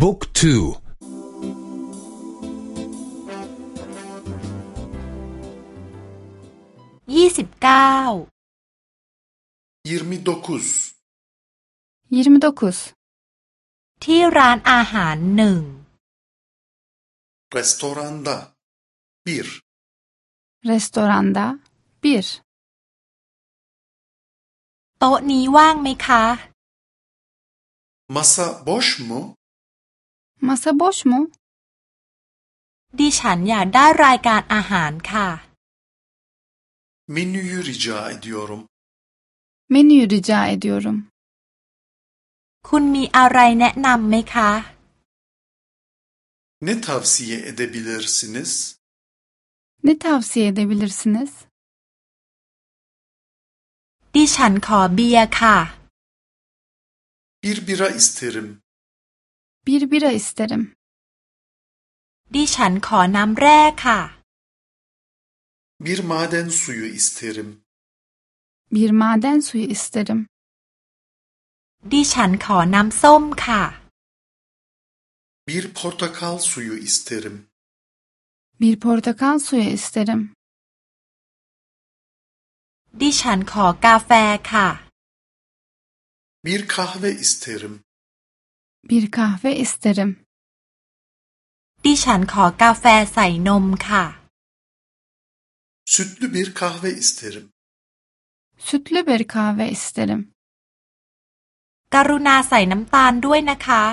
บุ๊กทูยี่สิบเก้ายี่สิบเก้ายี่สิบดกุสที่ร้านอาหารหนึ่งร้านอาหนดาบีร์รีสตอรันดาบีร์โต๊ะนี้ว่างไหมคะมาซาบอชมู Masa boş mu? ดิฉันอยากได้รายการอาหารค่ะ menüyü rica ediyorum Menüyü rica ediyorum. คุณมีอะไรแนะนำไหมคะ ne tavsiye edebilirsiniz Ne tavsiye edebilirsiniz? ดิฉันขอเบียร์ค่ะ bir bira isterim Bir bira isterim. ดิฉันขอน้ำแร่ค่ะ bir maden suyu isterim Bir maden suyu isterim. ดิฉันขอน้ำส้มค่ะ bir portakal suyu isterim Bir portakal suyu isterim. ดิฉันขอกาแฟค่ะ bir kahve isterim Bir kahve isterim. ดิฉันขอกาแฟใส่นมค่ะ sütlü bir kahve isterim Sütlü bir kahve isterim. กรุณาใส่น้ำตาลด้วยนะคะ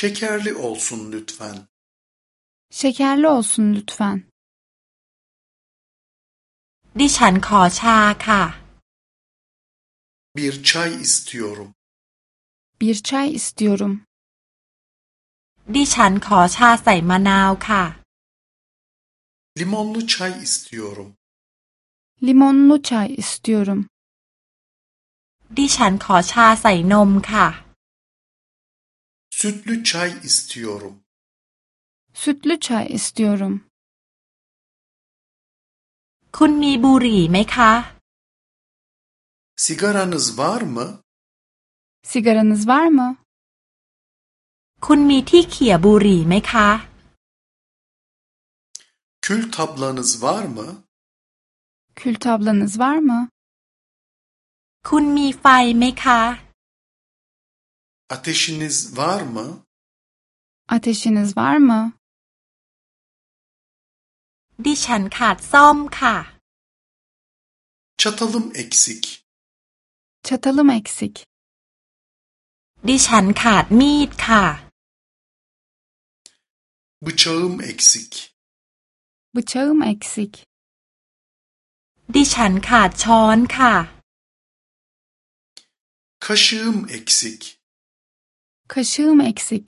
şekerli olsun lütfen Şekerli olsun lütfen. ดิฉันขอชาค่ะ bir çay istiyorum Bir çay istiyorum. ดิฉันขอชาใส่มะนาวค่ะ limonlu çay istiyorum Limonlu çay istiyorum. ดิฉันขอชาใส่นมค่ะ sütlü çay istiyorum Sütlü çay istiyorum. คุณมีบุหรี่ไหมคะ sigaranız var mı Sigaranız var mı? คุณมีที่เขี่ยบุหรี่ไหมคะ kül tablanız var mı Kül tablanız var mı? คุณมีไฟไหมคะ ateşiniz var mı Ateşiniz var mı? ดิฉันขาดซ่อมค่ะ çatalım eksik Çatalım eksik. ดิฉันขาดมีดค่ะ Bıçağım eksik. Bıçağım eksik. ดิฉันขาดช้อนค่ะ Kaşığım eksik. Kaşığım eksik.